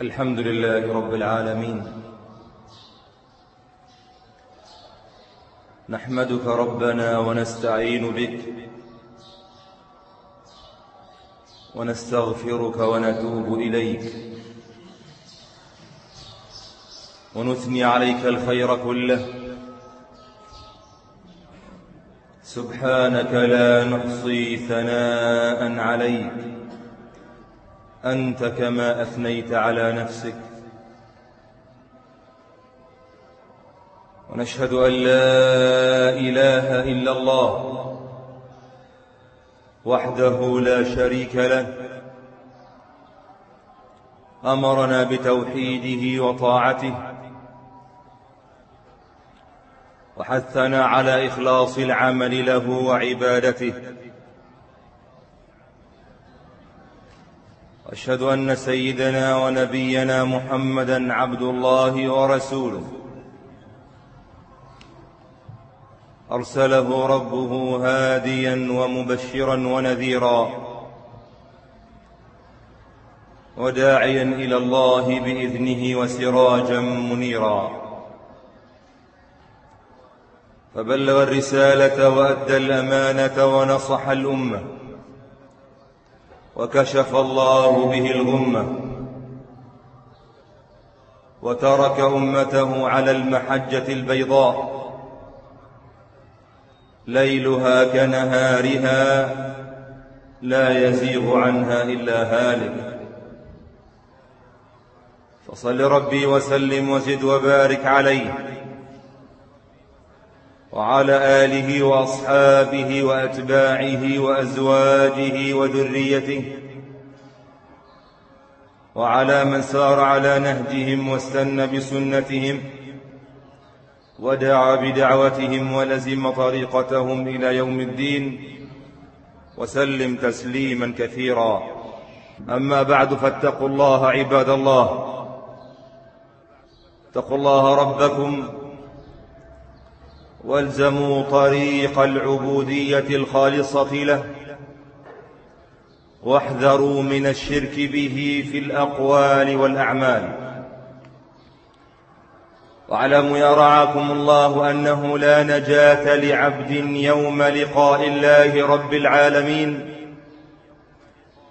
الحمد لله رب العالمين. نحمدك ربنا ونستعين بك ونستغفرك ونتوب إليك. ونثني عليك الخير كله. سبحانك لا نحصي ثناء عليك. أنت كما أثنيت على نفسك. ونشهد أن لا إله إلا الله وحده لا شريك له. أمرنا بتوحيده وطاعته. وحثنا على إخلاص العمل له وعبادته. وأشهد أن سيدنا ونبينا محمدا عبد الله ورسوله. أرسله ربه هاديا ومبشرا ونذيرا. وداعيا إلى الله بإذنه وسراجا منيرا. فبلغ الرسالة وأدى الأمانة ونصح الأمة. وكشف الله به الغمة. وترك أمته على المحجة البيضاء. ليلها كنهارها لا يزيغ عنها إلا هالك. فصل ربي وسلم وزد وبارك عليه. وعلى آله وأصحابه وأتباعه وأزواجه وذريته وعلى من سار على نهجهم واستنى بسنتهم ودعا بدعوتهم ولزم طريقتهم إلى يوم الدين وسلم تسليما كثيرا. أما بعد فاتقوا الله عباد الله. اتقوا الله ربكم والزموا طريق العبودية الخالصة له. واحذروا من الشرك به في الأقوال والأعمال. واعلموا يا رعاكم الله أنه لا نجاة لعبد يوم لقاء الله رب العالمين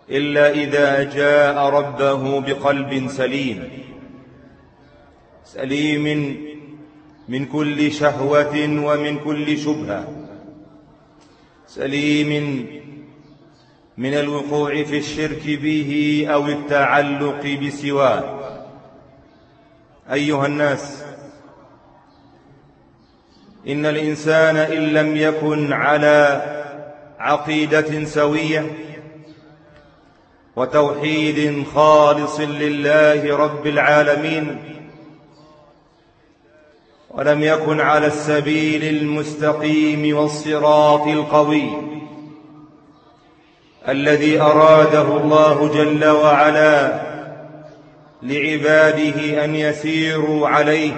إلا إذا جاء ربه بقلب سليم. سليم من كل شهوة ومن كل شبهة. سليم من الوقوع في الشرك به أو التعلق بسواه. أيها الناس إن الإنسان إن لم يكن على عقيدة سوية وتوحيد خالص لله رب العالمين ولم يكن على السبيل المستقيم والصراط القوي الذي أراده الله جل وعلا لعباده أن يسيروا عليه.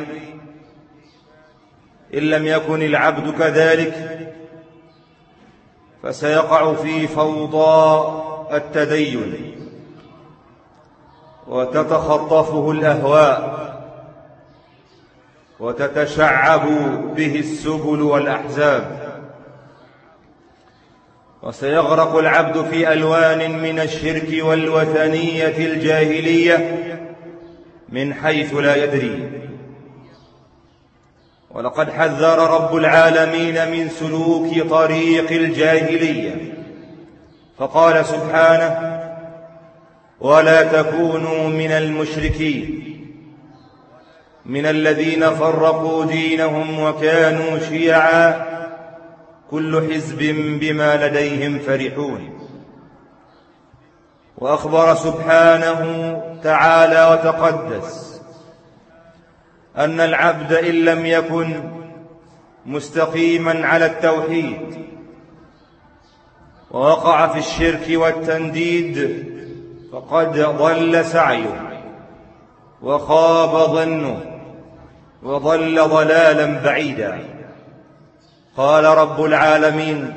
إن لم يكن العبد كذلك فسيقع في فوضى التدين وتتخطفه الأهواء. وتتشعب به السبل والأحزاب. وسيغرق العبد في ألوان من الشرك والوثنية الجاهلية من حيث لا يدري. ولقد حذر رب العالمين من سلوك طريق الجاهلية. فقال سبحانه ولا تكونوا من المشركين. من الذين فرقوا دينهم وكانوا شيعا كل حزب بما لديهم فرحون. وأخبر سبحانه تعالى وتقدس أن العبد إن لم يكن مستقيما على التوحيد ووقع في الشرك والتنديد فقد ضل سعيه وخاب ظنه. وضل ضلالا بعيدا. قال رب العالمين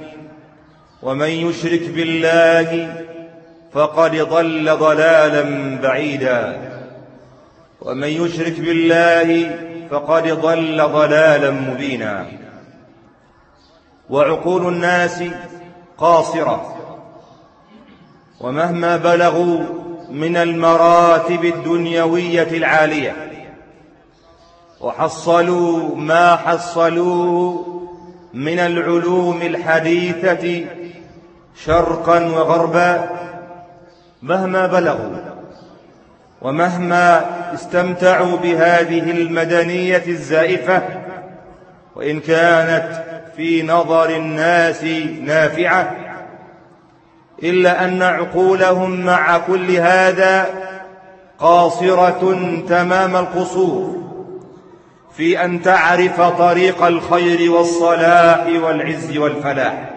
ومن يشرك بالله فقد ضل ضلالا بعيدا. ومن يشرك بالله فقد ضل ضلالا مبينا. وعقول الناس قاصرة. ومهما بلغوا من المراتب الدنيوية العالية وحصلوا ما حصلوه من العلوم الحديثة شرقا وغربا مهما بلغوا ومهما استمتعوا بهذه المدنية الزائفة وإن كانت في نظر الناس نافعة إلا أن عقولهم مع كل هذا قاصرة تمام القصور. في أن تعرف طريق الخير والصلاح والعز والفلاح.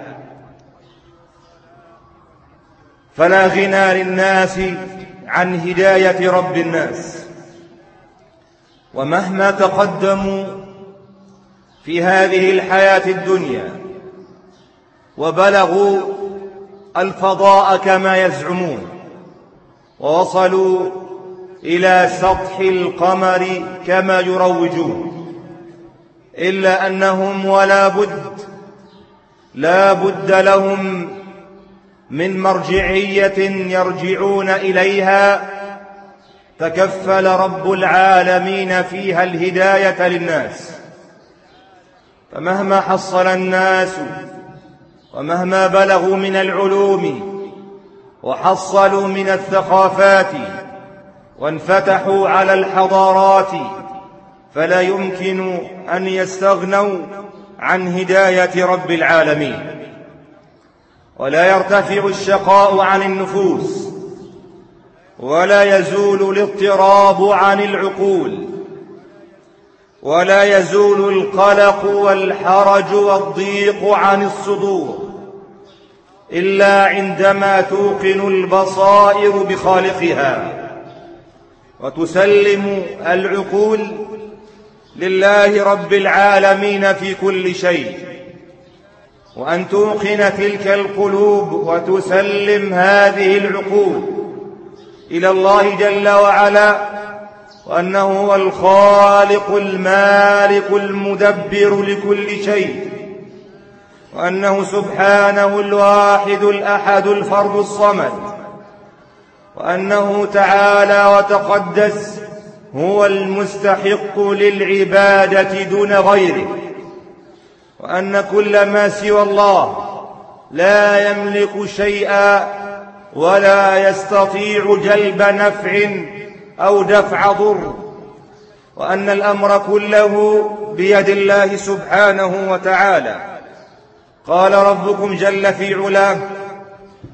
فلا غنى للناس عن هداية رب الناس. ومهما تقدموا في هذه الحياة الدنيا وبلغوا الفضاء كما يزعمون ووصلوا إلى سطح القمر كما يروجون. إلا أنهم ولا بد لا بد لهم من مرجعية يرجعون إليها. تكفل رب العالمين فيها الهداية للناس. فمهما حصل الناس ومهما بلغوا من العلوم وحصلوا من الثقافات وانفتحوا على الحضارات فلا يمكن أن يستغنوا عن هداية رب العالمين. ولا يرتفع الشقاء عن النفوس ولا يزول الاضطراب عن العقول ولا يزول القلق والحرج والضيق عن الصدور إلا عندما توقن البصائر بخالقها. وتسلم العقول لله رب العالمين في كل شيء. وأن توقن تلك القلوب وتسلم هذه العقول إلى الله جل وعلا وأنه هو الخالق المالك المدبر لكل شيء وأنه سبحانه الواحد الأحد الفرد الصمد. وأنه تعالى وتقدس هو المستحق للعبادة دون غيره وأن كل ما سوى الله لا يملك شيئا ولا يستطيع جلب نفع أو دفع ضر وأن الأمر كله بيد الله سبحانه وتعالى. قال ربكم جل في علاه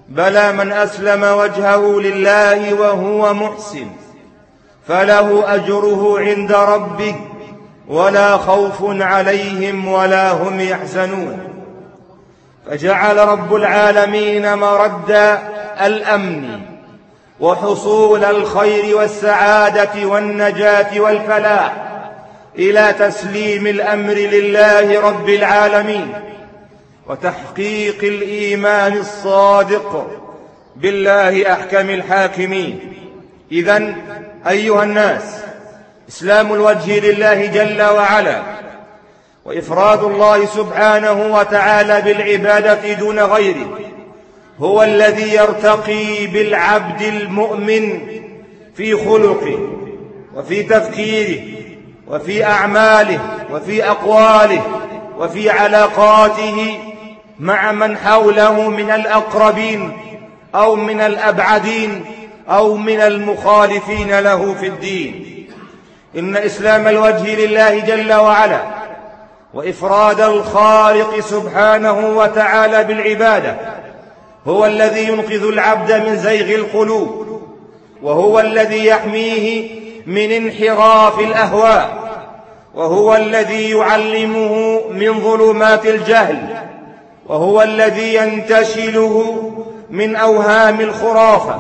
بلى من أسلم وجهه لله وهو محسن فله أجره عند ربه ولا خوف عليهم ولا هم يحزنون. فجعل رب العالمين مرد الأمن وحصول الخير والسعادة والنجاة والفلاح إلى تسليم الأمر لله رب العالمين. وتحقيق الإيمان الصادق بالله أحكم الحاكمين. إذا أيها الناس إسلام الوجه لله جل وعلا وإفراد الله سبحانه وتعالى بالعبادة دون غيره هو الذي يرتقي بالعبد المؤمن في خلقه وفي تفكيره وفي أعماله وفي أقواله وفي علاقاته مع من حوله من الأقربين أو من الأبعدين أو من المخالفين له في الدين. إن إسلام الوجه لله جل وعلا وإفراد الخالق سبحانه وتعالى بالعبادة هو الذي ينقذ العبد من زيغ القلوب وهو الذي يحميه من انحراف الأهواء وهو الذي يعلمه من ظلمات الجهل وهو الذي ينتشله من أوهام الخرافة.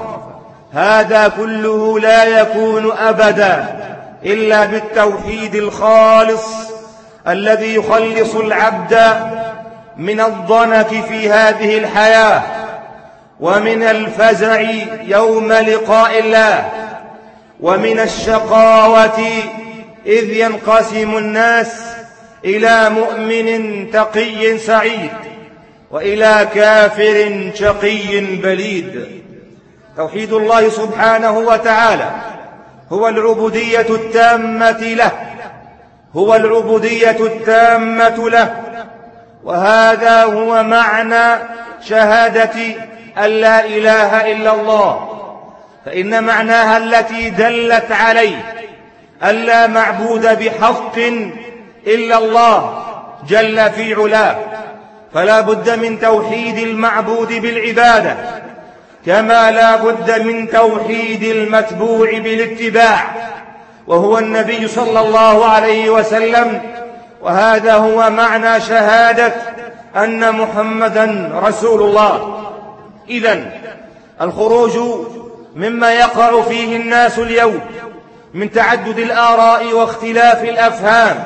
هذا كله لا يكون أبدا إلا بالتوحيد الخالص الذي يخلص العبد من الضنك في هذه الحياة ومن الفزع يوم لقاء الله ومن الشقاوة إذ ينقسم الناس إلى مؤمن تقي سعيد. وإلى كافر شقي بليد. توحيد الله سبحانه وتعالى هو العبودية التامة له هو العبودية التامة له. وهذا هو معنى شهادة أن لا إله إلا الله. فإن معناها التي دلت عليه أن لا معبود بحق إلا الله جل في علاه. فلا بد من توحيد المعبود بالعبادة كما لا بد من توحيد المتبوع بالاتباع وهو النبي صلى الله عليه وسلم وهذا هو معنى شهادة أن محمدا رسول الله. إذا الخروج مما يقع فيه الناس اليوم من تعدد الآراء واختلاف الأفهام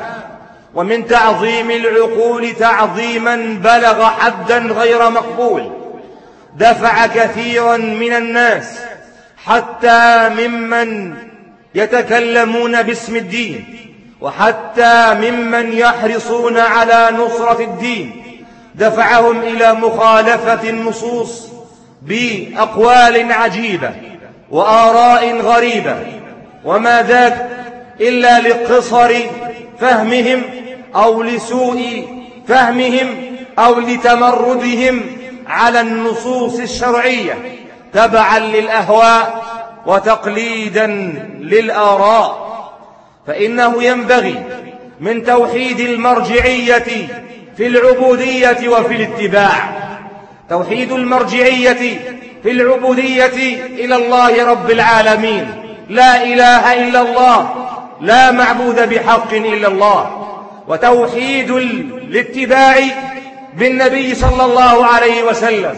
ومن تعظيم العقول تعظيما بلغ حدا غير مقبول. دفع كثيرا من الناس حتى ممن يتكلمون باسم الدين وحتى ممن يحرصون على نصرة الدين. دفعهم إلى مخالفة النصوص بأقوال عجيبة وآراء غريبة. وما ذاك إلا لقصر فهمهم أو لسوء فهمهم أو لتمردهم على النصوص الشرعية تبعا للأهواء وتقليدا للآراء. فإنه ينبغي من توحيد المرجعية في العبودية وفي الاتباع. توحيد المرجعية في العبودية إلى الله رب العالمين. لا إله إلا الله. لا معبود بحق إلا الله. وتوحيد الاتباع بالنبي صلى الله عليه وسلم.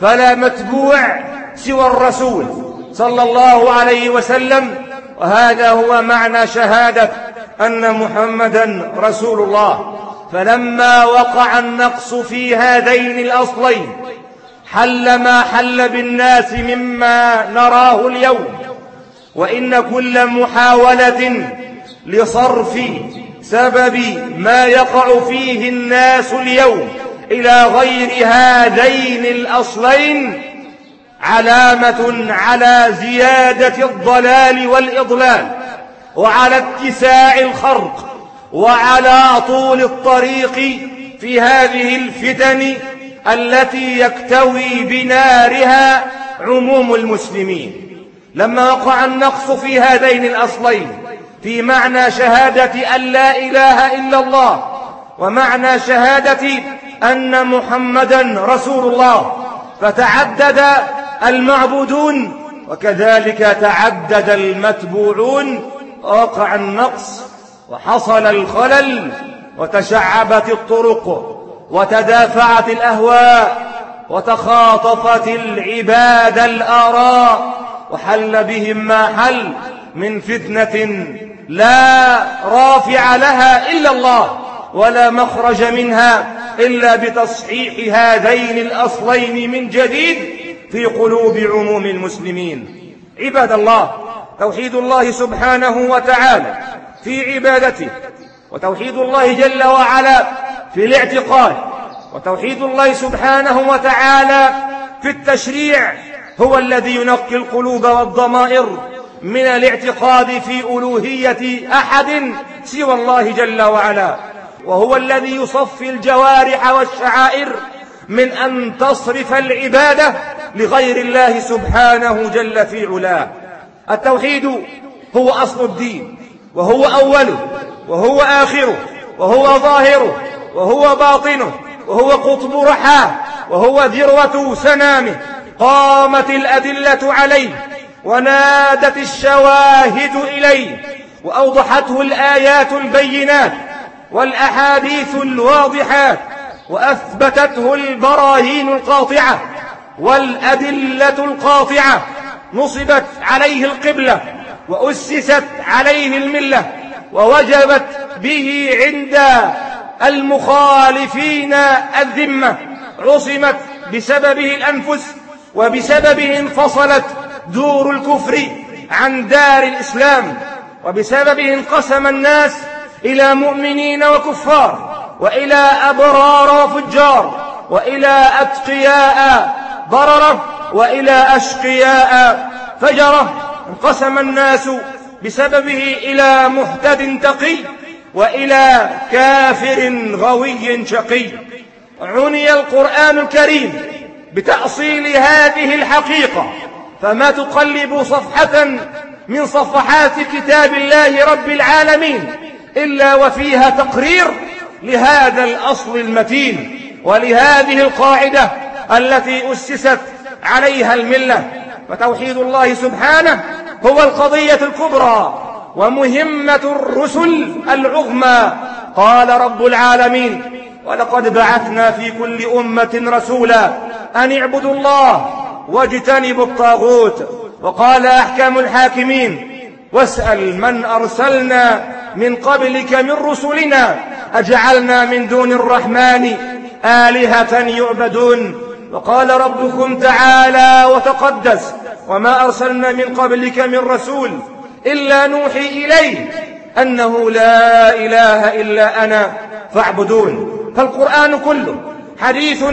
فلا متبوع سوى الرسول صلى الله عليه وسلم. وهذا هو معنى شهادة أن محمدا رسول الله. فلما وقع النقص في هذين الأصلين حل ما حل بالناس مما نراه اليوم. وإن كل محاولة لصرف سبب ما يقع فيه الناس اليوم إلى غير هذين الأصلين علامة على زيادة الضلال والإضلال وعلى اتساع الخرق وعلى طول الطريق في هذه الفتن التي يكتوي بنارها عموم المسلمين. لما وقع النقص في هذين الأصلين في معنى شهادة أن لا إله إلا الله ومعنى شهادة أن محمدا رسول الله فتعدد المعبودون وكذلك تعدد المتبوعون وقع النقص وحصل الخلل وتشعبت الطرق وتدافعت الأهواء وتخاطفت العباد الآراء. وحل بهم ما حل من فتنة لا رافع لها إلا الله ولا مخرج منها إلا بتصحيح هذين الأصلين من جديد في قلوب عموم المسلمين. عباد الله توحيد الله سبحانه وتعالى في عبادته وتوحيد الله جل وعلا في الاعتقاد وتوحيد الله سبحانه وتعالى في التشريع هو الذي ينقي القلوب والضمائر من الاعتقاد في ألوهية أحد سوى الله جل وعلا. وهو الذي يصفي الجوارح والشعائر من أن تصرف العبادة لغير الله سبحانه جل في علاه. التوحيد هو أصل الدين وهو أوله وهو آخره وهو ظاهره وهو باطنه وهو قطب رحاه وهو ذروة سنامه قامت الأدلة عليه ونادت الشواهد إليه وأوضحته الآيات البينات والأحاديث الواضحات وأثبتته البراهين القاطعة والأدلة القاطعة نصبت عليه القبلة وأسست عليه الملة ووجبت به عند المخالفين الذمة عصمت بسببه الأنفس وبسببه انفصلت دور الكفر عن دار الإسلام وبسببه انقسم الناس إلى مؤمنين وكفار وإلى أبرار وفجار وإلى أتقياء ضررة وإلى أشقياء فجرة انقسم الناس بسببه إلى مهتد تقي وإلى كافر غوي شقي. عني القرآن الكريم بتأصيل هذه الحقيقة. فما تقلب صفحة من صفحات كتاب الله رب العالمين إلا وفيها تقرير لهذا الأصل المتين ولهذه القاعدة التي أسست عليها الملة. فتوحيد الله سبحانه هو القضية الكبرى ومهمة الرسل العظمى. قال رب العالمين ولقد بعثنا في كل أمة رسولا أن اعبدوا الله واجتنبوا الطاغوت. وقال أحكام الحاكمين واسأل من أرسلنا من قبلك من رسلنا أجعلنا من دون الرحمن آلهة يعبدون. وقال ربكم تعالى وتقدس وما أرسلنا من قبلك من رسول إلا نوحي إليه أنه لا إله إلا أنا فاعبدون. فالقرآن كله حديث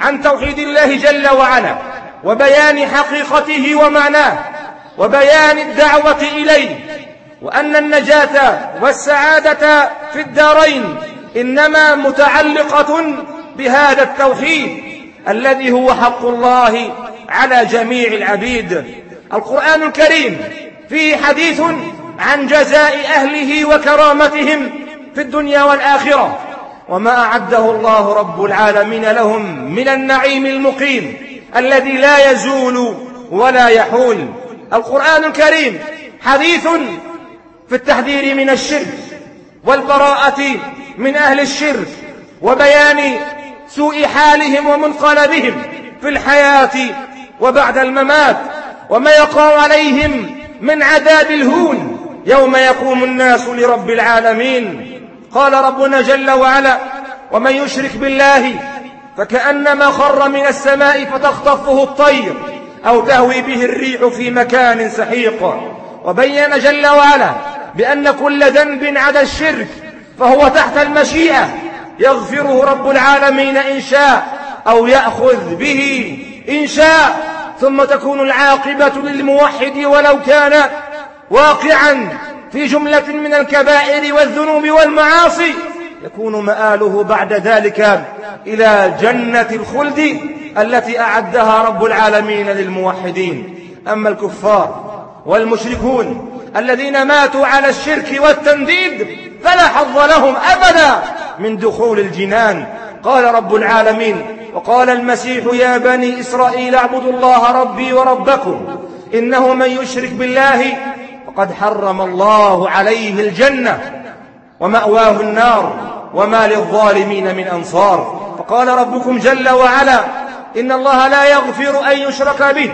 عن توحيد الله جل وعلا وبيان حقيقته ومعناه وبيان الدعوة إليه وأن النجاة والسعادة في الدارين إنما متعلقة بهذا التوحيد الذي هو حق الله على جميع العبيد. القرآن الكريم فيه حديث عن جزاء أهله وكرامتهم في الدنيا والآخرة. وما أعده الله رب العالمين لهم من النعيم المقيم الذي لا يزول ولا يحول. القرآن الكريم حديث في التحذير من الشرك والبراءة من أهل الشرك وبيان سوء حالهم ومنقلبهم في الحياة وبعد الممات وما يقع عليهم من عذاب الهون يوم يقوم الناس لرب العالمين. قال ربنا جل وعلا ومن يشرك بالله فكأنما خر من السماء فتخطفه الطير أو تهوي به الريح في مكان سحيق. وبين جل وعلا بأن كل ذنب عدا الشرك فهو تحت المشيئة يغفره رب العالمين إن شاء أو يأخذ به إن شاء ثم تكون العاقبة للموحد ولو كان واقعا. في جملة من الكبائر والذنوب والمعاصي يكون مآله بعد ذلك إلى جنة الخلد التي أعدها رب العالمين للموحدين. أما الكفار والمشركون الذين ماتوا على الشرك والتنديد فلا حظ لهم أبدا من دخول الجنان. قال رب العالمين وقال المسيح يا بني إسرائيل اعبدوا الله ربي وربكم إنه من يشرك بالله فقد حرم الله عليه الجنة ومأواه النار وما للظالمين من أنصار. فقال ربكم جل وعلا إن الله لا يغفر أن يشرك به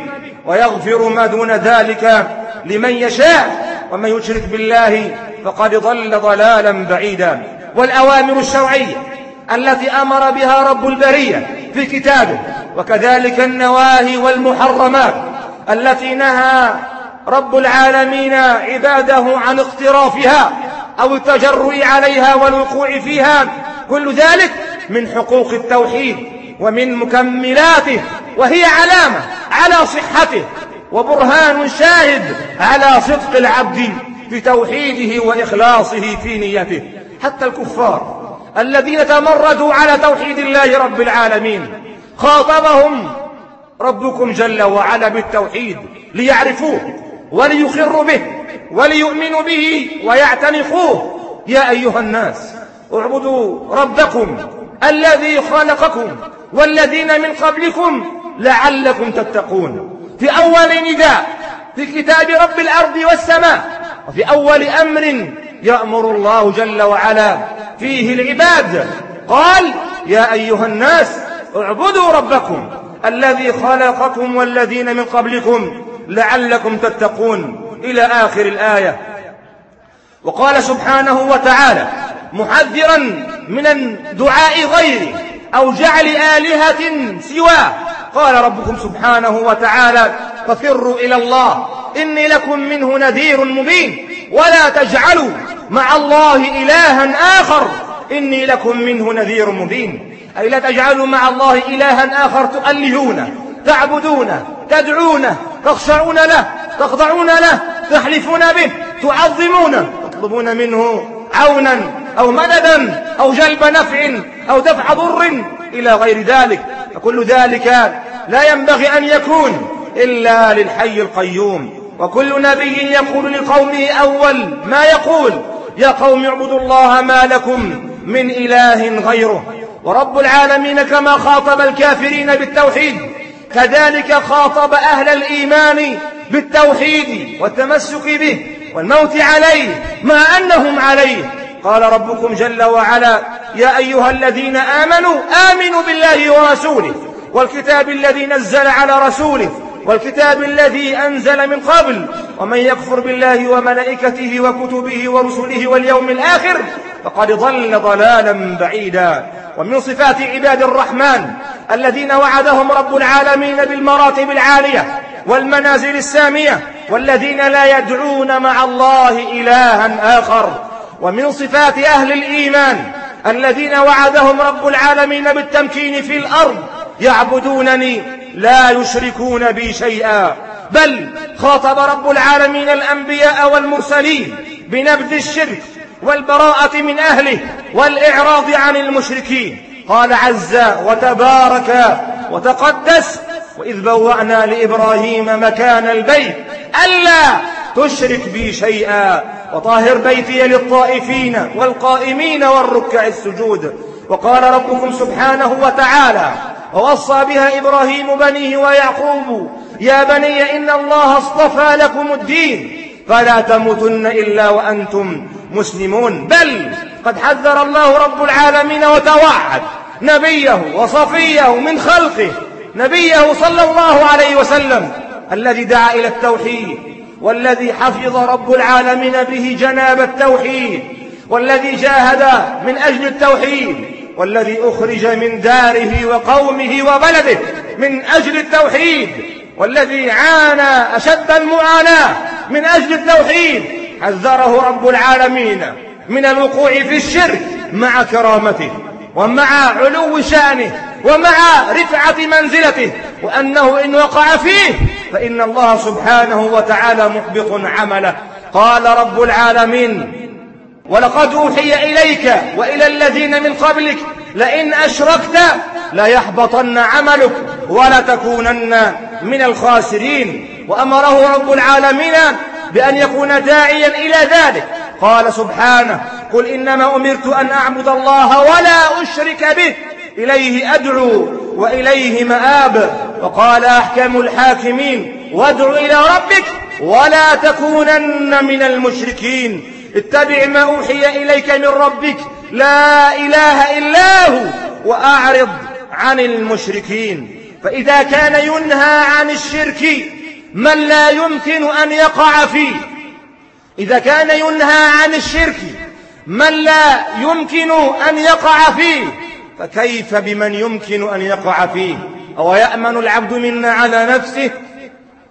ويغفر ما دون ذلك لمن يشاء. ومن يشرك بالله فقد ضل ضلالا بعيدا. والأوامر الشرعية التي أمر بها رب البرية في كتابه وكذلك النواهي والمحرمات التي نهى رب العالمين عباده عن اقترافها أو التجرؤ عليها والوقوع فيها كل ذلك من حقوق التوحيد ومن مكملاته وهي علامة على صحته وبرهان شاهد على صدق العبد في توحيده وإخلاصه في نيته. حتى الكفار الذين تمردوا على توحيد الله رب العالمين خاطبهم ربكم جل وعلا بالتوحيد ليعرفوه وليخروا به وليؤمنوا به ويعتنقوه. يا أيها الناس اعبدوا ربكم الذي خلقكم والذين من قبلكم لعلكم تتقون. في أول نداء في كتاب رب الأرض والسماء وفي أول أمر يأمر الله جل وعلا فيه العباد. قال يا أيها الناس اعبدوا ربكم الذي خلقكم والذين من قبلكم لعلكم تتقون إلى آخر الآية. وقال سبحانه وتعالى محذرا من الدعاء غيره أو جعل آلهة سواه. قال ربكم سبحانه وتعالى ففروا إلى الله إني لكم منه نذير مبين ولا تجعلوا مع الله إلها آخر إني لكم منه نذير مبين. أي لا تجعلوا مع الله إلها آخر تؤلهونه تعبدونه تدعونه تخشعون له تخضعون له تحلفون به تعظمونه تطلبون منه عونا أو مددا أو جلب نفع أو دفع ضر إلى غير ذلك. فكل ذلك لا ينبغي أن يكون إلا للحي القيوم. وكل نبي يقول لقومه أول ما يقول يا قوم اعبدوا الله ما لكم من إله غيره. ورب العالمين كما خاطب الكافرين بالتوحيد كذلك خاطب أهل الإيمان بالتوحيد والتمسك به والموت عليه مع أنهم عليه. قال ربكم جل وعلا يا أيها الذين آمنوا آمنوا بالله ورسوله والكتاب الذي نزل على رسوله والكتاب الذي أنزل من قبل ومن يكفر بالله وملائكته وكتبه ورسله واليوم الآخر فقد ضل ضلالا بعيدا. ومن صفات عباد الرحمن الذين وعدهم رب العالمين بالمراتب العالية والمنازل السامية والذين لا يدعون مع الله إلها آخر. ومن صفات أهل الإيمان الذين وعدهم رب العالمين بالتمكين في الأرض يعبدونني لا يشركون بي شيئا. بل خاطب رب العالمين الأنبياء والمرسلين بنبذ الشرك والبراءة من أهله والإعراض عن المشركين. قال عز وتبارك وتقدس وإذ بوأنا لإبراهيم مكان البيت ألا تشرك بي شيئا وطاهر بيتي للطائفين والقائمين والركع السجود. وقال ربكم سبحانه وتعالى ووصى بها إبراهيم بنيه ويعقوب يا بني إن الله اصطفى لكم الدين فلا تموتن إلا وأنتم مسلمون. بل قد حذر الله رب العالمين وتوعد نبيه وصفيه من خلقه نبيه صلى الله عليه وسلم الذي دعا إلى التوحيد والذي حفظ رب العالمين به جناب التوحيد والذي جاهد من أجل التوحيد والذي أخرج من داره وقومه وبلده من أجل التوحيد والذي عانى أشد المعاناة من أجل التوحيد حذره رب العالمين. من الوقوع في الشرك مع كرامته ومع علو شأنه ومع رفعة منزلته وأنه إن وقع فيه فإن الله سبحانه وتعالى محبط عمله. قال رب العالمين ولقد أوحي إليك وإلى الذين من قبلك لئن أشركت ليحبطن عملك ولتكونن من الخاسرين وأمره رب العالمين بأن يكون داعيا إلى ذلك. قال سبحانه قل إنما أمرت أن أعبد الله ولا أشرك به إليه أدعو وإليه مآب. وقال أحكم الحاكمين وادع إلى ربك ولا تكونن من المشركين. اتبع ما أوحي إليك من ربك لا إله إلا هو وأعرض عن المشركين. فإذا كان ينهى عن الشرك من لا يمكن أن يقع فيه؟ إذا كان ينهى عن الشرك من لا يمكن أن يقع فيه فكيف بمن يمكن أن يقع فيه؟ أو يأمن العبد منا على نفسه؟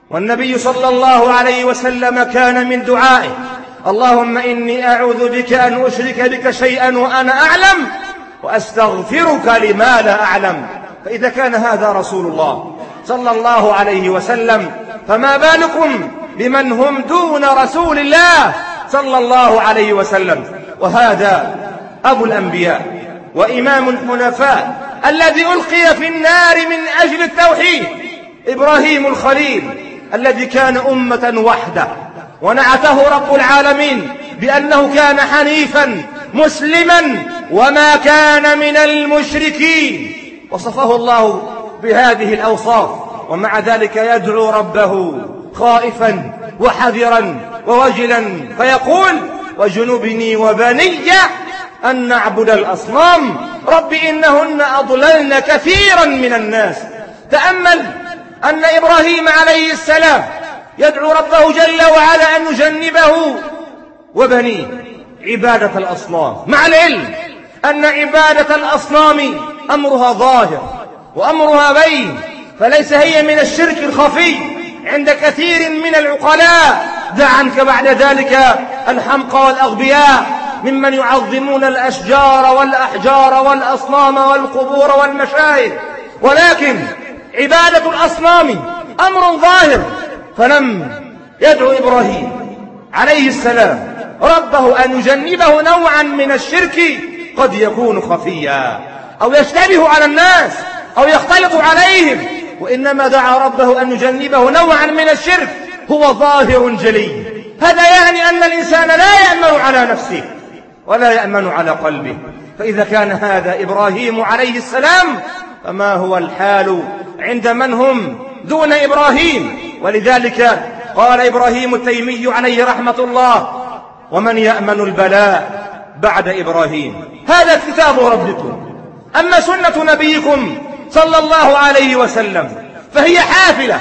والنبي صلى الله عليه وسلم كان من دعائه اللهم إني أعوذ بك أن أشرك بك شيئا وأنا أعلم وأستغفرك لما لا أعلم. فإذا كان هذا رسول الله صلى الله عليه وسلم فما بالكم؟ بمن هم دون رسول الله صلى الله عليه وسلم. وهذا أبو الأنبياء وإمام الحنفاء الذي ألقي في النار من أجل التوحيد إبراهيم الخليل الذي كان أمة وحده. ونعته رب العالمين بأنه كان حنيفا مسلما وما كان من المشركين. وصفه الله بهذه الأوصاف ومع ذلك يدعو ربه. خائفا وحذرا ووجلا فيقول وجنبني وبني أن نعبد الأصنام. رب إنهن أضللن كثيرا من الناس. تأمل أن إبراهيم عليه السلام يدعو ربه جل وعلا أن يجنبه وبنيه عبادة الأصنام. مع العلم أن عبادة الأصنام أمرها ظاهر وأمرها بين فليس هي من الشرك الخفي. عند كثير من العقلاء. دع عنك بعد ذلك الحمقى والأغبياء ممن يعظمون الأشجار والأحجار والأصنام والقبور والمشاهد. ولكن عبادة الأصنام أمر ظاهر. فلم يدعو إبراهيم عليه السلام ربه أن يجنبه نوعا من الشرك قد يكون خفيا. أو يشتبه على الناس أو يختلط عليهم. وإنما دعا ربه أن يجنبه نوعا من الشرك هو ظاهر جلي. هذا يعني أن الإنسان لا يأمن على نفسه ولا يأمن على قلبه. فإذا كان هذا إبراهيم عليه السلام فما هو الحال عند من هم دون إبراهيم؟ ولذلك قال إبراهيم التيمي عليه رحمة الله ومن يأمن البلاء بعد إبراهيم؟ هذا كتاب ربكم. أما سنة نبيكم صلى الله عليه وسلم. فهي حافلة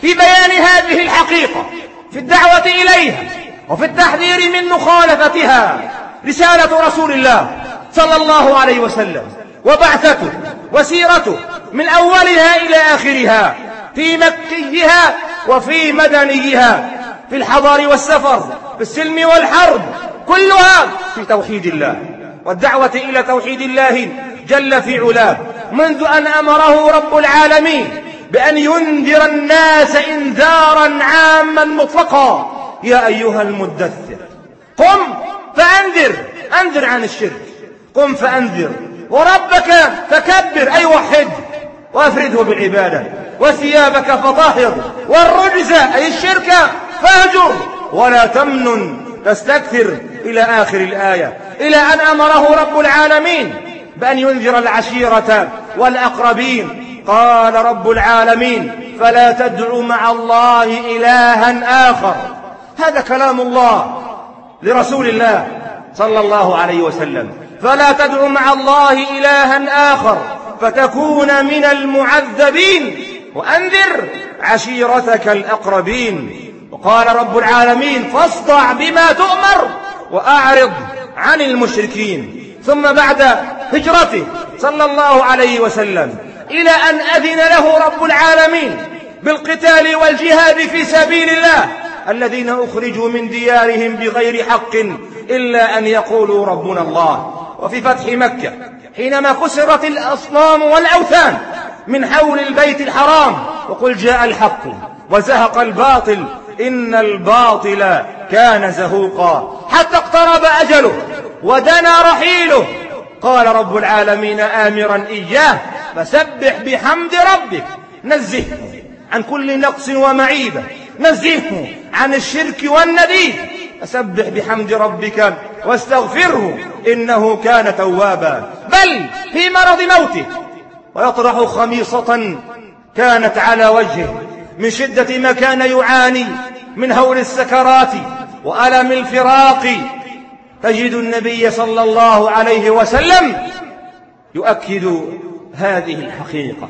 في بيان هذه الحقيقة في الدعوة إليها وفي التحذير من مخالفتها رسالة رسول الله صلى الله عليه وسلم. وبعثته وسيرته من أولها إلى آخرها في مكيها وفي مدنيها في الحضر والسفر في السلم والحرب كلها في توحيد الله. والدعوة إلى توحيد الله جل في علاه. منذ أن أمره رب العالمين بأن ينذر الناس إنذارا عاما مطلقا. يا أيها المدثر قم فأنذر أنذر عن الشرك. قم فأنذر وربك فكبر أي وحد. وأفرده بالعبادة وثيابك فطهر والرجز أي الشرك فاهجر. ولا تمنن تستكثر. إلى آخر الآية. إلى أن أمره رب العالمين بأن ينذر العشيرة والأقربين. قال رب العالمين فلا تدعوا مع الله إلها آخر. هذا كلام الله لرسول الله صلى الله عليه وسلم. فلا تدعوا مع الله إلها آخر فتكون من المعذبين. وأنذر عشيرتك الأقربين. وقال رب العالمين فاصدع بما تؤمر وأعرض عن المشركين. ثم بعد هجرته صلى الله عليه وسلم إلى أن أذن له رب العالمين بالقتال والجهاد في سبيل الله الذين أخرجوا من ديارهم بغير حق إلا أن يقولوا ربنا الله. وفي فتح مكة حينما كسرت الأصنام والأوثان من حول البيت الحرام وقل جاء الحق وزهق الباطل إن الباطل كان زهوقا. حتى اقترب أجله ودنا رحيله. قال رب العالمين آمرا إياه فسبح بحمد ربك. نزهه عن كل نقص ومعيبة نزهه عن الشرك والنديد فسبح بحمد ربك واستغفره إنه كان توابا. بل في مرض موته ويطرح خميصة كانت على وجهه. من شدة ما كان يعاني من هول السكرات وألم الفراق. تجد النبي صلى الله عليه وسلم يؤكد هذه الحقيقة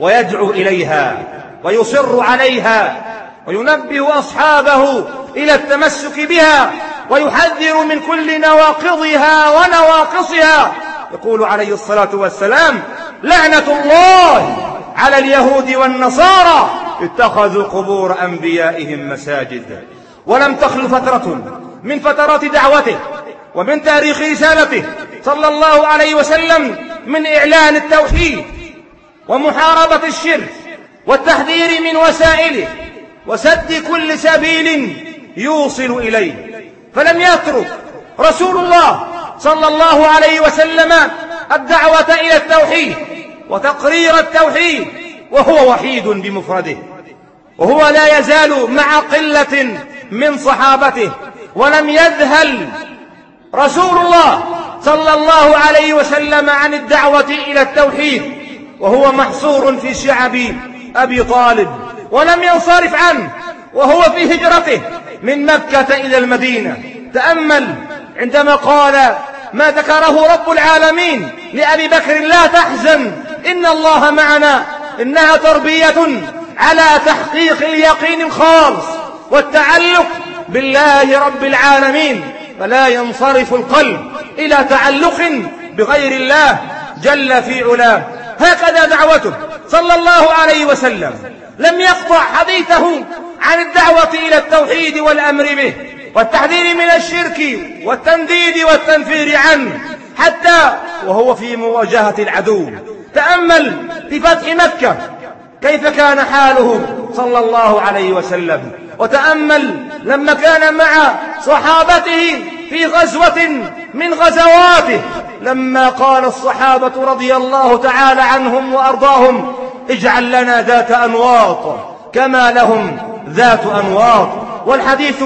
ويدعو إليها ويصر عليها وينبه أصحابه إلى التمسك بها ويحذر من كل نواقضها ونواقصها. يقول عليه الصلاة والسلام لعنة الله على اليهود والنصارى. اتخذوا قبور أنبيائهم مساجد. ولم تخل فترة من فترات دعوته ومن تاريخ رسالته صلى الله عليه وسلم من إعلان التوحيد ومحاربة الشرك والتحذير من وسائله وسد كل سبيل يوصل إليه. فلم يترك رسول الله صلى الله عليه وسلم الدعوة إلى التوحيد وتقرير التوحيد وهو وحيد بمفرده. وهو لا يزال مع قلة من صحابته ولم يذهل رسول الله صلى الله عليه وسلم عن الدعوة إلى التوحيد وهو محصور في شعب أبي طالب ولم ينصرف عنه وهو في هجرته من مكة إلى المدينة. تأمل عندما قال ما ذكره رب العالمين لأبي بكر لا تحزن إن الله معنا إنها تربية على تحقيق اليقين الخالص والتعلق بالله رب العالمين فلا ينصرف القلب إلى تعلق بغير الله جل في علاه. هكذا دعوته صلى الله عليه وسلم. لم يقطع حديثه عن الدعوة إلى التوحيد والأمر به والتحذير من الشرك والتنديد والتنفير عنه حتى وهو في مواجهة العدو. تأمل في فتح مكة كيف كان حاله صلى الله عليه وسلم؟ وتأمل لما كان مع صحابته في غزوة من غزواته لما قال الصحابة رضي الله تعالى عنهم وأرضاهم اجعل لنا ذات أنواط كما لهم ذات أنواط والحديث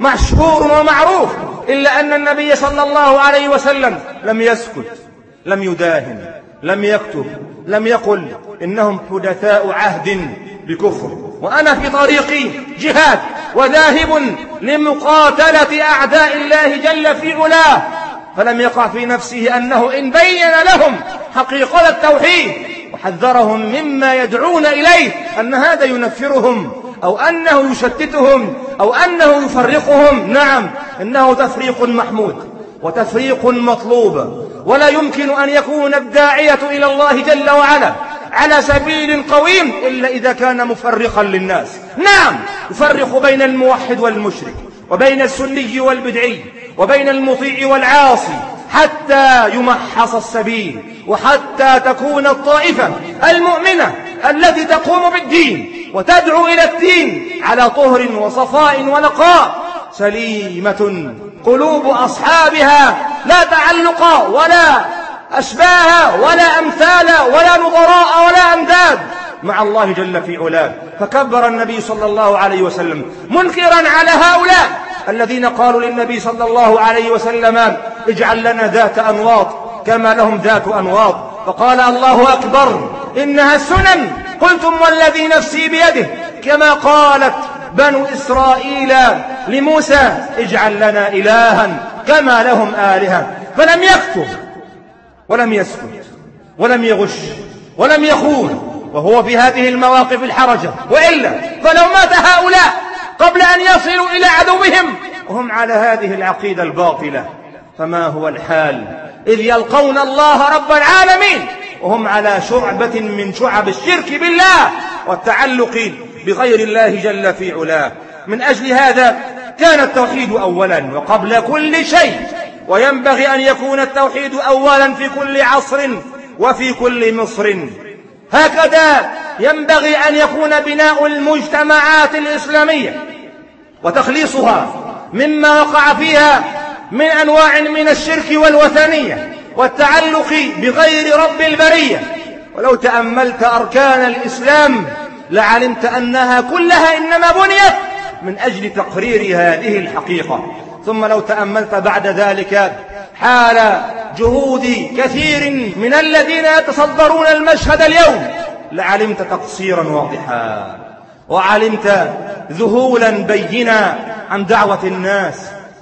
مشهور ومعروف إلا أن النبي صلى الله عليه وسلم لم يسكت لم يداهن لم يكتب. لم يقل إنهم حدثاء عهد بكفر. وأنا في طريقي جهاد وذاهب لمقاتلة أعداء الله جل في علاه. فلم يقع في نفسه أنه إن بين لهم حقيقة التوحيد وحذرهم مما يدعون إليه أن هذا ينفرهم أو أنه يشتتهم أو أنه يفرقهم. نعم إنه تفريق محمود. وتفريق مطلوب. ولا يمكن أن يكون الداعية إلى الله جل وعلا على سبيل قويم إلا إذا كان مفرقا للناس. نعم يفرق بين الموحد والمشرك وبين السني والبدعي وبين المطيع والعاصي حتى يمحص السبيل وحتى تكون الطائفة المؤمنة التي تقوم بالدين وتدعو إلى الدين على طهر وصفاء ونقاء سليمة قلوب أصحابها لا تعلق ولا أشباه ولا أمثال ولا نظراء ولا أمداد مع الله جل في علاه. فكبر النبي صلى الله عليه وسلم منكرا على هؤلاء الذين قالوا للنبي صلى الله عليه وسلم اجعل لنا ذات أنواط كما لهم ذات أنواط. فقال الله أكبر إنها السنن قلتم والذي نفسي بيده كما قالت بنو إسرائيل لموسى اجعل لنا إلها كما لهم آلهة. فلم يكتب ولم يسكت ولم يغش ولم يخون وهو في هذه المواقف الحرجة. وإلا فلو مات هؤلاء قبل أن يصلوا إلى عدوهم وهم على هذه العقيدة الباطلة. فما هو الحال؟ إذ يلقون الله رب العالمين وهم على شعبة من شعب الشرك بالله والتعلق بغير الله جل في علاه. من أجل هذا كان التوحيد أولا وقبل كل شيء وينبغي أن يكون التوحيد أولا في كل عصر وفي كل مصر. هكذا ينبغي أن يكون بناء المجتمعات الإسلامية وتخليصها مما وقع فيها من أنواع من الشرك والوثنية والتعلق بغير رب البرية. ولو تأملت أركان الإسلام لعلمت أنها كلها إنما بنيت من أجل تقرير هذه الحقيقة. ثم لو تأملت بعد ذلك حال جهود كثير من الذين يتصدرون المشهد اليوم لعلمت تقصيرا واضحا. وعلمت ذهولا بينا عن دعوة الناس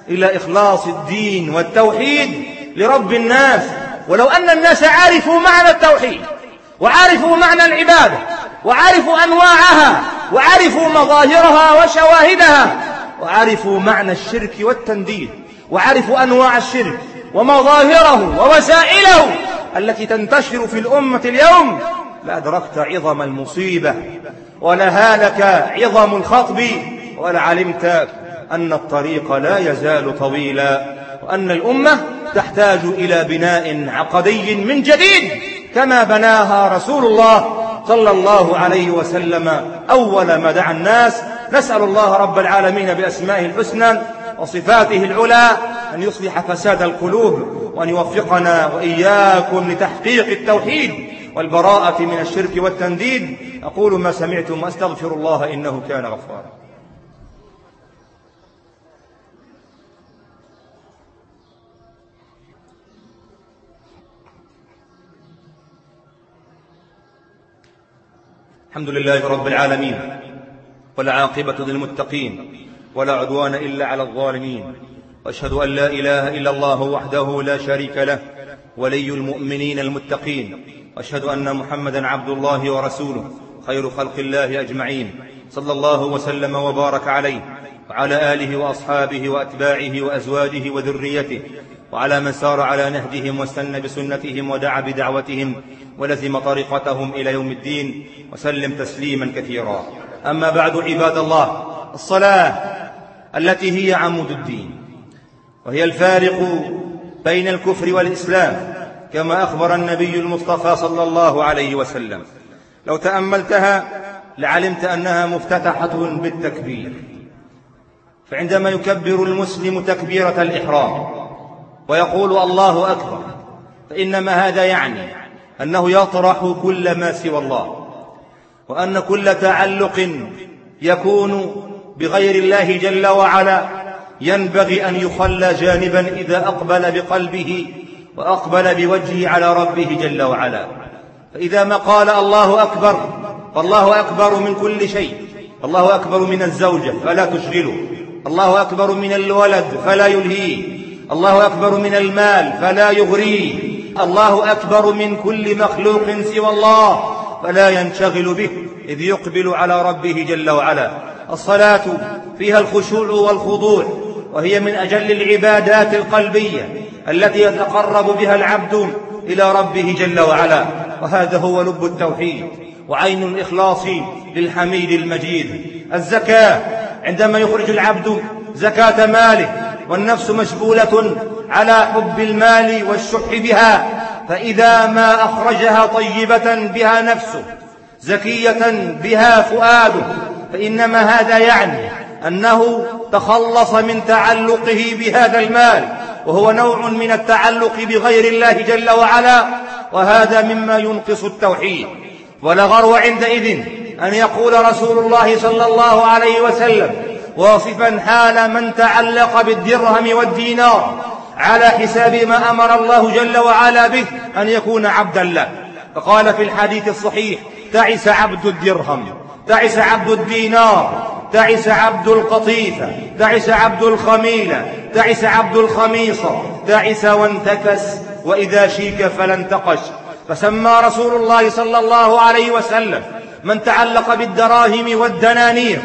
إلى إخلاص الدين والتوحيد لرب الناس. ولو أن الناس عرفوا معنى التوحيد وعرفوا معنى العبادة وعرفوا أنواعها وعرفوا مظاهرها وشواهدها وعرفوا معنى الشرك والتنديد وعرفوا أنواع الشرك ومظاهره ووسائله التي تنتشر في الأمة اليوم. لأدركت عظم المصيبة ولهالك عظم الخطب ولعلمت أن الطريق لا يزال طويلا وأن الأمة تحتاج إلى بناء عقدي من جديد كما بناها رسول الله صلى الله عليه وسلم أول ما دعا الناس نسأل الله رب العالمين بأسمائه الحسنى وصفاته العلى أن يصلح فساد القلوب وأن يوفقنا وإياكم لتحقيق التوحيد والبراءة من الشرك والتنديد. أقول ما سمعتم وأستغفر الله إنه كان غفارا. الحمد لله رب العالمين والعاقبة للمتقين ولا عدوان إلا على الظالمين وأشهد أن لا إله إلا الله وحده لا شريك له ولي المؤمنين المتقين وأشهد أن محمدا عبد الله ورسوله خير خلق الله أجمعين صلى الله وسلم وبارك عليه وعلى آله وأصحابه وأتباعه وأزواجه وذريته وعلى من سار على نهجهم واستنى بسنتهم ودعا بدعوتهم ولزم طريقتهم إلى يوم الدين وسلم تسليما كثيرا. أما بعد عباد الله الصلاة التي هي عمود الدين وهي الفارق بين الكفر والإسلام كما أخبر النبي المصطفى صلى الله عليه وسلم. لو تأملتها لعلمت أنها مفتتحة بالتكبير. فعندما يكبر المسلم تكبيرة الإحرام ويقول الله أكبر فإنما هذا يعني أنه يطرح كل ما سوى الله وأن كل تعلق يكون بغير الله جل وعلا. ينبغي أن يخلى جانبا إذا أقبل بقلبه وأقبل بوجهه على ربه جل وعلا. فإذا ما قال الله أكبر فالله أكبر من كل شيء الله أكبر من الزوجة فلا تشغله الله أكبر من الولد فلا يلهيه الله أكبر من المال فلا يغريه. الله أكبر من كل مخلوق سوى الله فلا ينشغل به إذ يقبل على ربه جل وعلا. الصلاة فيها الخشوع والخضوع وهي من أجل العبادات القلبية التي يتقرب بها العبد إلى ربه جل وعلا. وهذا هو لب التوحيد وعين الإخلاص للحميد المجيد. الزكاة عندما يخرج العبد زكاة ماله والنفس مشغولة على حب المال والشح بها فإذا ما أخرجها طيبة بها نفسه زكية بها فؤاده فإنما هذا يعني أنه تخلص من تعلقه بهذا المال وهو نوع من التعلق بغير الله جل وعلا وهذا مما ينقص التوحيد. ولا غرو عندئذ أن يقول رسول الله صلى الله عليه وسلم واصفا حال من تعلق بالدرهم والدينار على حساب ما أمر الله جل وعلا به أن يكون عبدا له. فقال في الحديث الصحيح تعس عبد الدرهم تعس عبد الدينار تعس عبد القطيفة تعس عبد الخميلة تعس عبد الخميصة تعس وانتكس وإذا شيك فلا انتقش فسمى رسول الله صلى الله عليه وسلم من تعلق بالدراهم والدنانير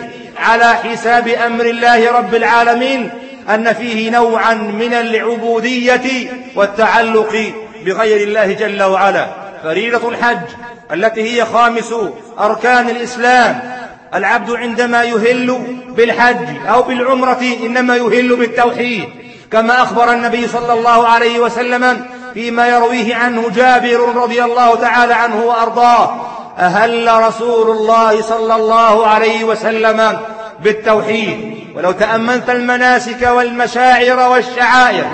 على حساب أمر الله رب العالمين أن فيه نوعا من العبودية والتعلق بغير الله جل وعلا. فريضة الحج التي هي خامس أركان الإسلام. العبد عندما يهل بالحج أو بالعمرة إنما يهل بالتوحيد كما أخبر النبي صلى الله عليه وسلم فيما يرويه عنه جابر رضي الله تعالى عنه وأرضاه أهل رسول الله صلى الله عليه وسلم بالتوحيد. ولو تأملت المناسك والمشاعر والشعائر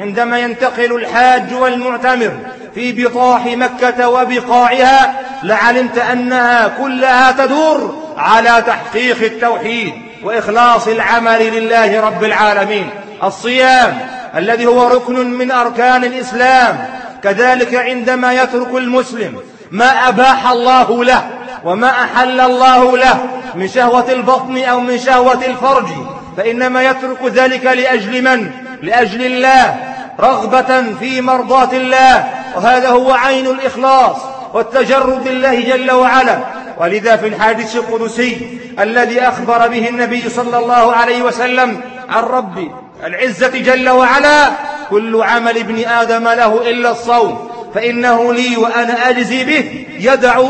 عندما ينتقل الحاج والمعتمر في بطاح مكة وبقاعها لعلمت أنها كلها تدور على تحقيق التوحيد وإخلاص العمل لله رب العالمين. الصيام الذي هو ركن من أركان الإسلام. كذلك عندما يترك المسلم ما أباح الله له وما أحل الله له من شهوة البطن أو من شهوة الفرج فإنما يترك ذلك لأجل من؟ لأجل الله رغبة في مرضاة الله وهذا هو عين الإخلاص والتجرد لله جل وعلا ولذا في الحديث القدسي الذي أخبر به النبي صلى الله عليه وسلم عن رب العزة جل وعلا كل عمل ابن آدم له إلا الصوم فإنه لي وأنا أجزي به يدع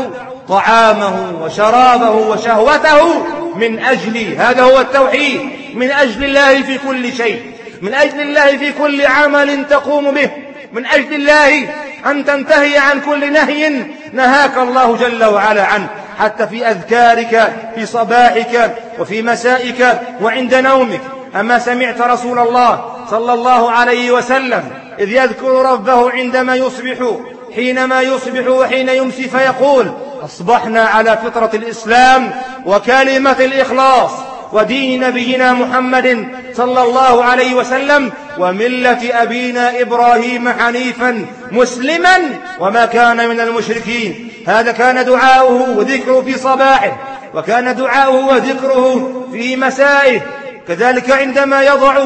طعامه وشرابه وشهوته من أجلي هذا هو التوحيد من أجل الله في كل شيء من أجل الله في كل عمل تقوم به من أجل الله أن تنتهي عن كل نهي نهاك الله جل وعلا عنه حتى في أذكارك في صباحك وفي مسائك وعند نومك. أما سمعت رسول الله صلى الله عليه وسلم إذ يذكر ربه عندما يصبح حينما يصبح وحين يمسي فيقول أصبحنا على فطرة الإسلام وكلمة الإخلاص ودين نبينا محمد صلى الله عليه وسلم وملة أبينا إبراهيم حنيفا مسلما وما كان من المشركين. هذا كان دعاؤه وذكره في صباحه وكان دعاؤه وذكره في مسائه. كذلك عندما يضع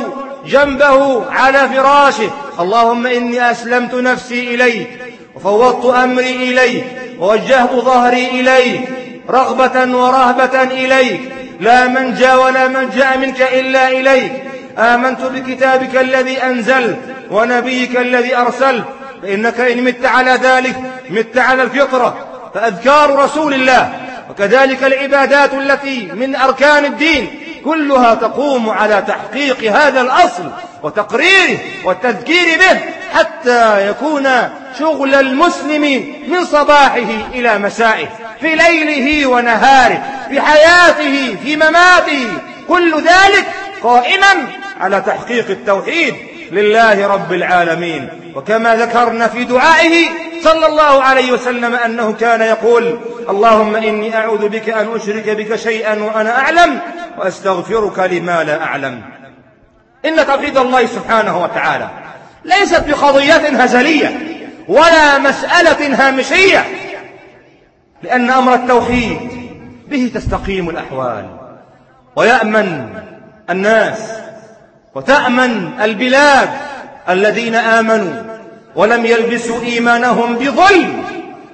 جنبه على فراشه اللهم إني أسلمت نفسي إليك وفوضت أمري إليك ووجهت ظهري إليك رغبة ورهبة إليك. لا منجى ولا منجأ منك إلا إليك. آمنت بكتابك الذي أنزلت ونبيك الذي أرسلت. فإنك إن مت على ذلك مت على الفطرة فأذكار رسول الله. وكذلك العبادات التي من أركان الدين كلها تقوم على تحقيق هذا الأصل وتقريره والتذكير به. حتى يكون شغل المسلم من صباحه إلى مسائه في ليله ونهاره في حياته في مماته. كل ذلك قائما على تحقيق التوحيد لله رب العالمين. وكما ذكرنا في دعائه صلى الله عليه وسلم أنه كان يقول اللهم إني أعوذ بك أن أشرك بك شيئا وأنا أعلم وأستغفرك لما لا أعلم. إن توحيد الله سبحانه وتعالى ليست بقضية هزلية ولا مسألة هامشية لأن أمر التوحيد به تستقيم الأحوال ويأمن الناس وتأمن البلاد الذين آمنوا ولم يلبسوا إيمانهم بظلم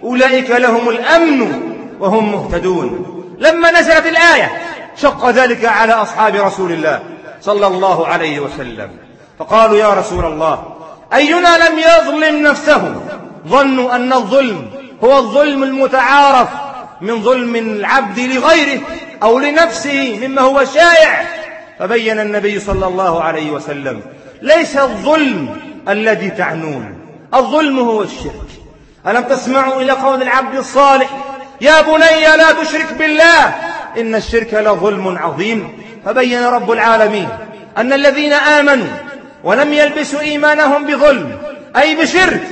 أولئك لهم الأمن وهم مهتدون. لما نزلت الآية شق ذلك على أصحاب رسول الله صلى الله عليه وسلم فقالوا يا رسول الله أينا لم يظلم نفسه؟ ظنوا أن الظلم هو الظلم المتعارف من ظلم العبد لغيره أو لنفسه مما هو شائع. فبين النبي صلى الله عليه وسلم ليس الظلم الذي تعنون الظلم هو الشرك. ألم تسمعوا إلى قول العبد الصالح؟ يا بني لا تشرك بالله إن الشرك لظلم عظيم. فبين رب العالمين أن الذين آمنوا ولم يلبسوا إيمانهم بظلم أي بشرك.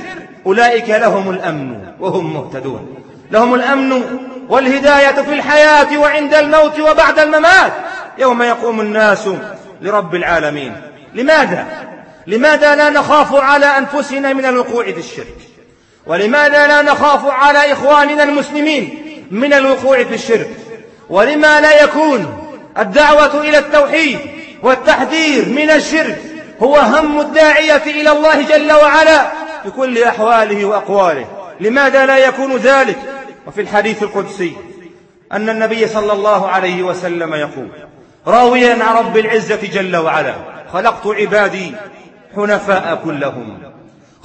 أولئك لهم الأمن وهم مهتدون. لهم الأمن والهداية في الحياة وعند الموت وبعد الممات. يوم يقوم الناس لرب العالمين. لماذا؟ لماذا لا نخاف على أنفسنا من الوقوع في الشرك؟ ولماذا لا نخاف على إخواننا المسلمين من الوقوع في الشرك؟ ولما لا يكون الدعوة إلى التوحيد والتحذير من الشرك هو هم الداعية إلى الله جل وعلا في كل أحواله وأقواله. لماذا لا يكون ذلك؟ وفي الحديث القدسي أن النبي صلى الله عليه وسلم يقول راويا عن رب العزة جل وعلا خلقت عبادي حنفاء كلهم.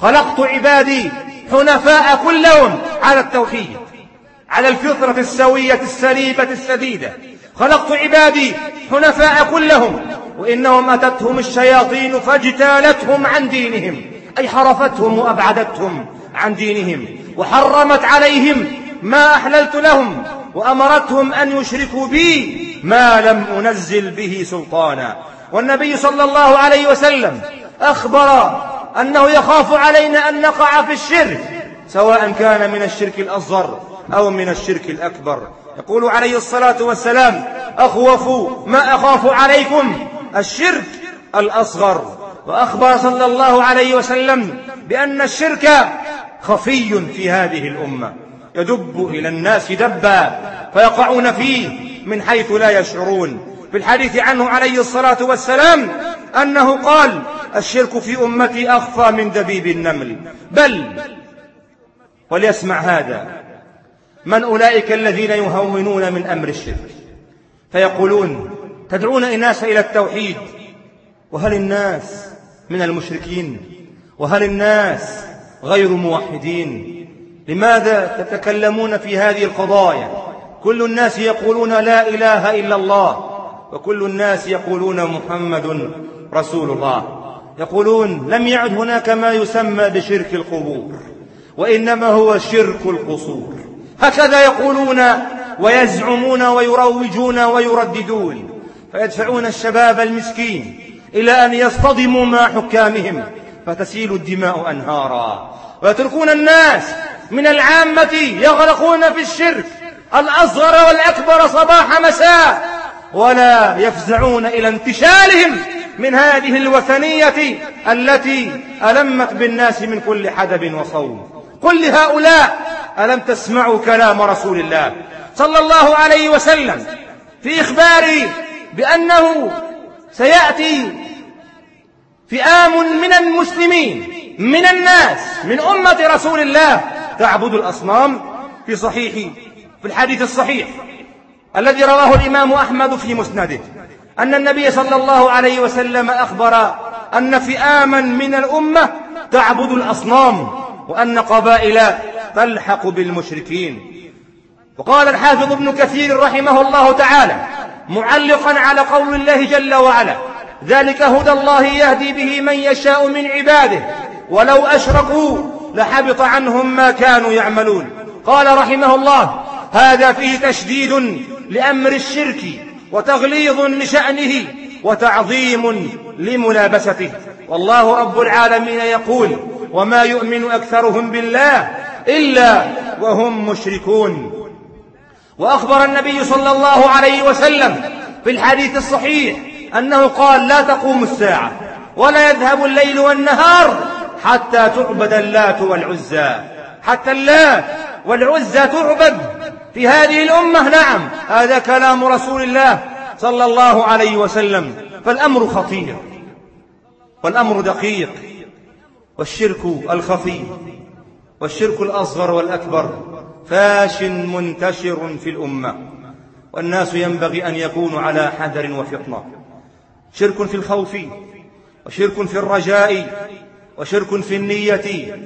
خلقت عبادي حنفاء كلهم على التوحيد على الفطرة السوية السليمة السديدة. خلقت عبادي حنفاء كلهم وإنهم أتتهم الشياطين فاجتالتهم عن دينهم أي حرفتهم وأبعدتهم عن دينهم وحرمت عليهم ما أحللت لهم وأمرتهم أن يشركوا بي ما لم أنزل به سلطانا. والنبي صلى الله عليه وسلم أخبر أنه يخاف علينا أن نقع في الشرك سواء كان من الشرك الأصغر أو من الشرك الأكبر. يقول عليه الصلاة والسلام أخوف ما أخاف عليكم الشرك الأصغر. وأخبر صلى الله عليه وسلم بأن الشرك خفي في هذه الأمة يدب إلى الناس دبا فيقعون فيه من حيث لا يشعرون. في الحديث عنه عليه الصلاة والسلام أنه قال الشرك في أمتي أخفى من دبيب النمل. بل وليسمع هذا من أولئك الذين يهونون من أمر الشرك. فيقولون تدعون الناس إلى التوحيد. وهل الناس من المشركين؟ وهل الناس غير موحدين؟ لماذا تتكلمون في هذه القضايا؟ كل الناس يقولون لا إله إلا الله وكل الناس يقولون محمد رسول الله. يقولون لم يعد هناك ما يسمى بشرك القبور وإنما هو شرك القصور. هكذا يقولون ويزعمون ويروجون ويرددون فيدفعون الشباب المسكين إلى أن يصطدموا مع حكامهم فتسيل الدماء أنهارا. ويتركون الناس من العامة يغرقون في الشرك الأصغر والأكبر صباح مساء ولا يفزعون إلى انتشالهم من هذه الوثنية التي ألمت بالناس من كل حدب وصوم. قل لهؤلاء ألم تسمعوا كلام رسول الله صلى الله عليه وسلم في إخباره بأنه سيأتي فئام من المسلمين من الناس من أمة رسول الله تعبد الأصنام في صحيح في الحديث الصحيح الذي رواه الإمام أحمد في مسنده. أن النبي صلى الله عليه وسلم أخبر أن فئاما من الأمة تعبد الأصنام. وأن قبائل تلحق بالمشركين. وقال الحافظ ابن كثير رحمه الله تعالى معلقا على قول الله جل وعلا ذلك هدى الله يهدي به من يشاء من عباده ولو أشركوا لحبط عنهم ما كانوا يعملون. قال رحمه الله هذا فيه تشديد لأمر الشرك وتغليظ لشأنه وتعظيم لملابسته. والله رب العالمين يقول وما يؤمن أكثرهم بالله إلا وهم مشركون. وأخبر النبي صلى الله عليه وسلم في الحديث الصحيح أنه قال لا تقوم الساعة ولا يذهب الليل والنهار حتى تعبد اللات والعزى. حتى اللات والعزى تعبد في هذه الأمة. نعم هذا كلام رسول الله صلى الله عليه وسلم. فالأمر خطير والأمر دقيق. والشرك الخفي والشرك الأصغر والأكبر فاش منتشر في الأمة والناس ينبغي أن يكونوا على حذر وفطنة. شرك في الخوف وشرك في الرجاء وشرك في النية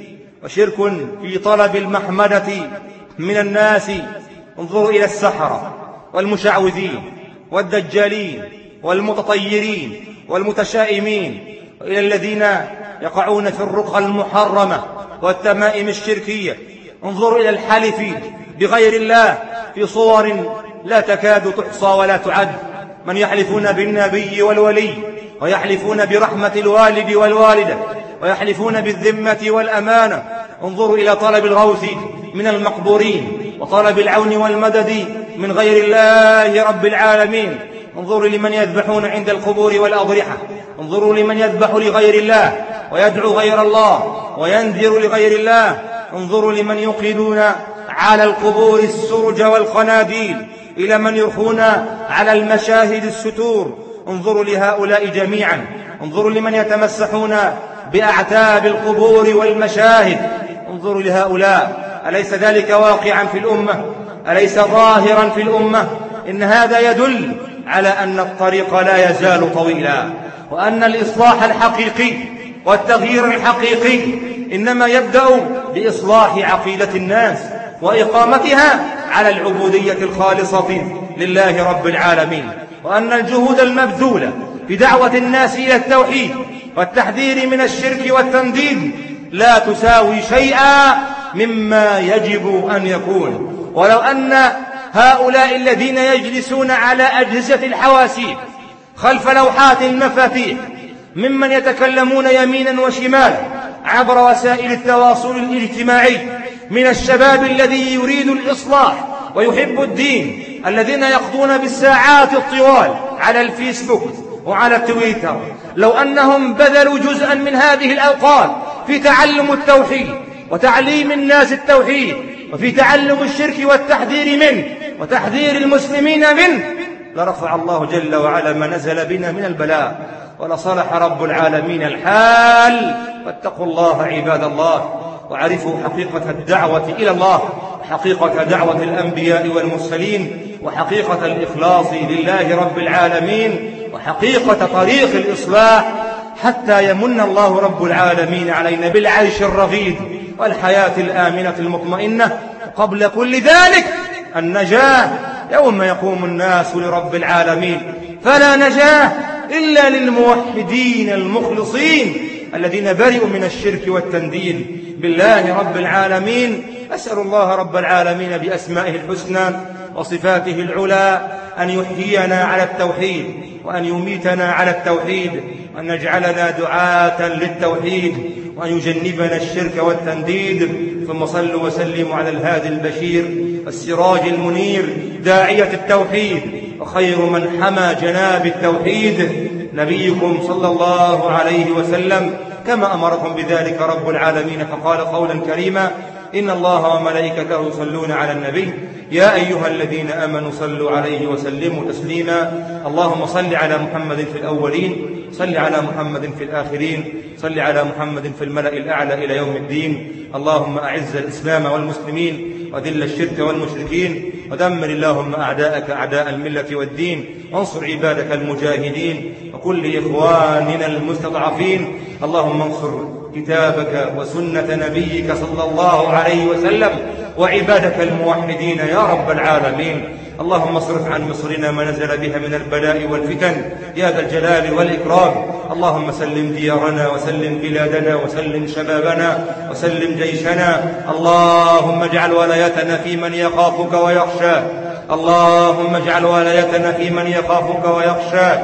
وشرك في طلب المحمدة من الناس. انظروا إلى السحرة والمشعوذين والدجالين والمتطيرين والمتشائمين وإلى الذين يقعون في الرقى المحرمة والتمائم الشركية. انظروا إلى الحلف بغير الله في صور لا تكاد تحصى ولا تعد. من يحلفون بالنبي والولي ويحلفون برحمة الوالد والوالدة ويحلفون بالذمة والأمانة. انظروا إلى طلب الغوث من المقبورين وطلب العون والمدد من غير الله رب العالمين. انظروا لمن يذبحون عند القبور والأضرحة. انظروا لمن يذبح لغير الله. ويدعو غير الله وينذر لغير الله. انظروا لمن يوقدون على القبور السرج والقناديل إلى من يرخون على المشاهد الستور. انظروا لهؤلاء جميعا. انظروا لمن يتمسحون بأعتاب القبور والمشاهد. انظروا لهؤلاء. أليس ذلك واقعا في الأمة؟ أليس ظاهرا في الأمة؟ إن هذا يدل على أن الطريق لا يزال طويلا وأن الإصلاح الحقيقي والتغيير الحقيقي إنما يبدأ بإصلاح عقيدة الناس وإقامتها على العبودية الخالصة لله رب العالمين وأن الجهود المبذولة في دعوة الناس إلى التوحيد والتحذير من الشرك والتنديد لا تساوي شيئا مما يجب أن يكون. ولو أن هؤلاء الذين يجلسون على أجهزة الحواسيب خلف لوحات المفاتيح ممن يتكلمون يمينا وشمالا عبر وسائل التواصل الاجتماعي من الشباب الذي يريد الإصلاح ويحب الدين الذين يقضون بالساعات الطوال على الفيسبوك وعلى تويتر لو أنهم بذلوا جزءا من هذه الأوقات في تعلم التوحيد وتعليم الناس التوحيد وفي تعلم الشرك والتحذير منه وتحذير المسلمين منه لرفع الله جل وعلا ما نزل بنا من البلاء. ولصلح رب العالمين الحال. فاتقوا الله عباد الله وعرفوا حقيقة الدعوة إلى الله حقيقة دعوة الأنبياء والمرسلين وحقيقة الإخلاص لله رب العالمين وحقيقة طريق الإصلاح. حتى يمن الله رب العالمين علينا بالعيش الرغيد والحياة الآمنة المطمئنة. قبل كل ذلك النجاة. يوم يقوم الناس لرب العالمين. فلا نجاة. إلا للموحدين المخلصين الذين برئوا من الشرك والتندين بالله رب العالمين. أسأل الله رب العالمين بأسمائه الحسنى وصفاته العلى أن يحيينا على التوحيد وأن يميتنا على التوحيد وأن يجعلنا دعاة للتوحيد وأن يجنبنا الشرك والتنديد. ثم صلوا وسلموا على الهادي البشير السراج المنير داعية التوحيد. وخير من حمى جناب التوحيد نبيكم صلى الله عليه وسلم كما أمركم بذلك رب العالمين فقال قولا كريما إن الله وملائكته يصلون على النبي يا أيها الذين آمنوا صلوا عليه وسلموا تسليما اللهم صل على محمد في الأولين صل على محمد في الآخرين صل على محمد في الملأ الأعلى إلى يوم الدين اللهم أعز الإسلام والمسلمين وذل الشرك والمشركين ودمر اللهم أعداءك أعداء الملة والدين وانصر عبادك المجاهدين وكل إخواننا المستضعفين. اللهم انصر كتابك وسنة نبيك صلى الله عليه وسلم وعبادك الموحدين يا رب العالمين. اللهم اصرف عن مصرنا ما نزل بها من البلاء والفتن يا ذا الجلال والإكرام. اللهم سلم ديارنا وسلم بلادنا وسلم شبابنا وسلم جيشنا. اللهم اجعل ولايتنا في من يخافك ويخشاك اللهم اجعل ولايتنا في من يخافك ويخشاك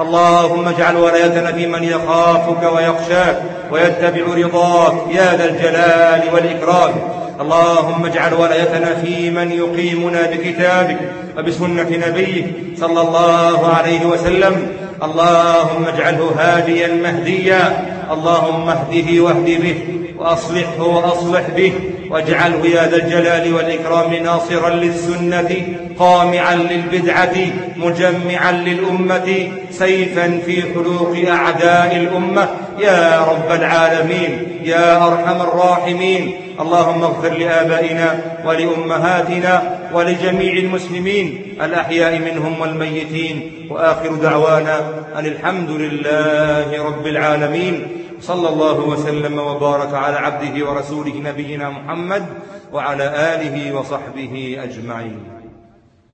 اللهم اجعل ولايتنا في من يخافك ويخشاك ويتبع رضاك يا ذا الجلال والإكرام. اللهم اجعل ولايتنا في من يقيمنا بكتابك وبسنة نبيك صلى الله عليه وسلم. اللهم اجعله هاديا مهديا. اللهم اهده واهد به. وأصلحه وأصلح به واجعله يا ذا الجلال والإكرام ناصرا للسنة قامعا للبدعة مجمعا للأمة سيفا في حلوق أعداء الأمة. يا رب العالمين يا أرحم الراحمين. اللهم اغفر لآبائنا ولأمهاتنا ولجميع المسلمين الأحياء منهم والميتين. وآخر دعوانا أن الحمد لله رب العالمين. صلى الله وسلم وبارك على عبده ورسوله نبينا محمد وعلى آله وصحبه أجمعين.